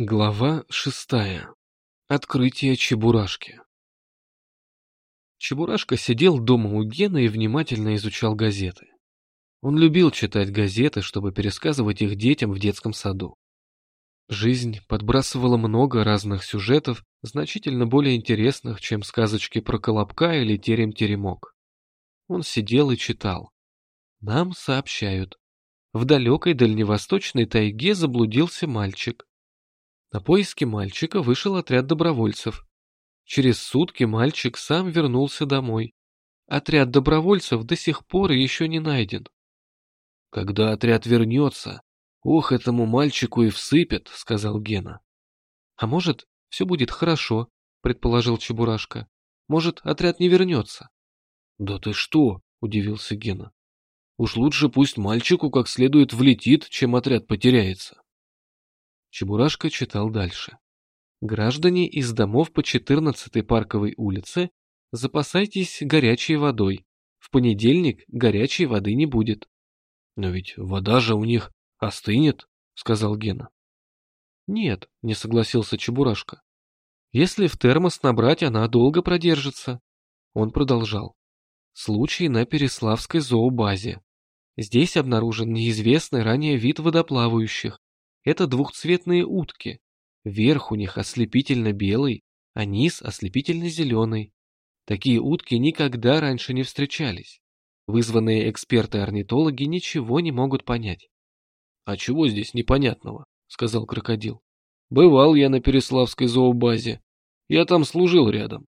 Глава шестая. Открытие Чебурашки. Чебурашка сидел дома у Гена и внимательно изучал газеты. Он любил читать газеты, чтобы пересказывать их детям в детском саду. Жизнь подбрасывала много разных сюжетов, значительно более интересных, чем сказочки про Колобка или Терем-Теремок. Он сидел и читал. Нам сообщают. В далекой дальневосточной тайге заблудился мальчик. На поиски мальчика вышел отряд добровольцев. Через сутки мальчик сам вернулся домой. Отряд добровольцев до сих пор еще не найден. Когда отряд вернется, ох, этому мальчику и всыпят, сказал Гена. А может, все будет хорошо, предположил Чебурашка. Может, отряд не вернется. Да ты что, удивился Гена. Уж лучше пусть мальчику как следует влетит, чем отряд потеряется. Чебурашка читал дальше. Граждане из домов по 14-й парковой улице, запасайтесь горячей водой. В понедельник горячей воды не будет. Но ведь вода же у них остынет, сказал Гена. Нет, не согласился Чебурашка. Если в термос набрать, она долго продержится. Он продолжал. Случай на Переславской зообазе. Здесь обнаружен неизвестный ранее вид водоплавающих. Это двухцветные утки. Верх у них ослепительно белый, а низ ослепительно зеленый. Такие утки никогда раньше не встречались. Вызванные эксперты-орнитологи ничего не могут понять. «А чего здесь непонятного?» — сказал крокодил. «Бывал я на Переславской зообазе. Я там служил рядом.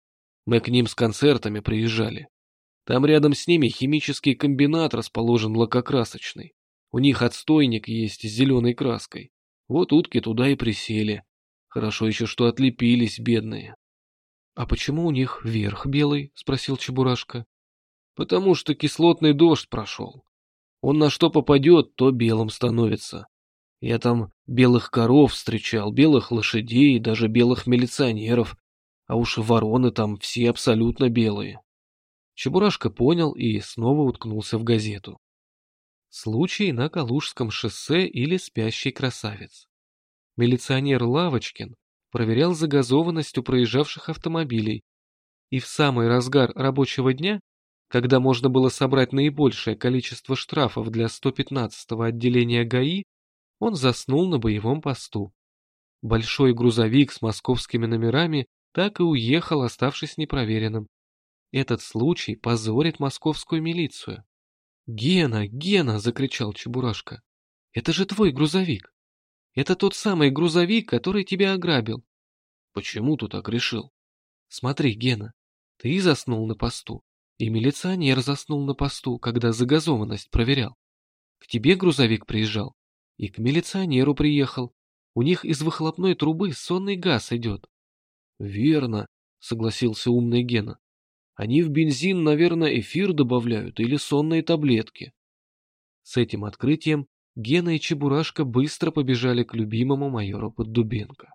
Мы к ним с концертами приезжали. Там рядом с ними химический комбинат расположен лакокрасочный. У них отстойник есть с зеленой краской. Вот утки туда и присели. Хорошо еще, что отлепились, бедные. — А почему у них верх белый? — спросил Чебурашка. — Потому что кислотный дождь прошел. Он на что попадет, то белым становится. Я там белых коров встречал, белых лошадей, даже белых милиционеров. А уж вороны там все абсолютно белые. Чебурашка понял и снова уткнулся в газету. Случай на Калужском шоссе или спящий красавец. Милиционер Лавочкин проверял загазованность у проезжавших автомобилей, и в самый разгар рабочего дня, когда можно было собрать наибольшее количество штрафов для 115-го отделения ГАИ, он заснул на боевом посту. Большой грузовик с московскими номерами так и уехал, оставшись непроверенным. Этот случай позорит московскую милицию. «Гена, Гена!» — закричал Чебурашка. «Это же твой грузовик! Это тот самый грузовик, который тебя ограбил!» «Почему ты так решил?» «Смотри, Гена, ты заснул на посту, и милиционер заснул на посту, когда загазованность проверял. К тебе грузовик приезжал, и к милиционеру приехал. У них из выхлопной трубы сонный газ идет». «Верно», — согласился умный Гена. Они в бензин, наверное, эфир добавляют или сонные таблетки. С этим открытием Гена и Чебурашка быстро побежали к любимому майору Поддубенко.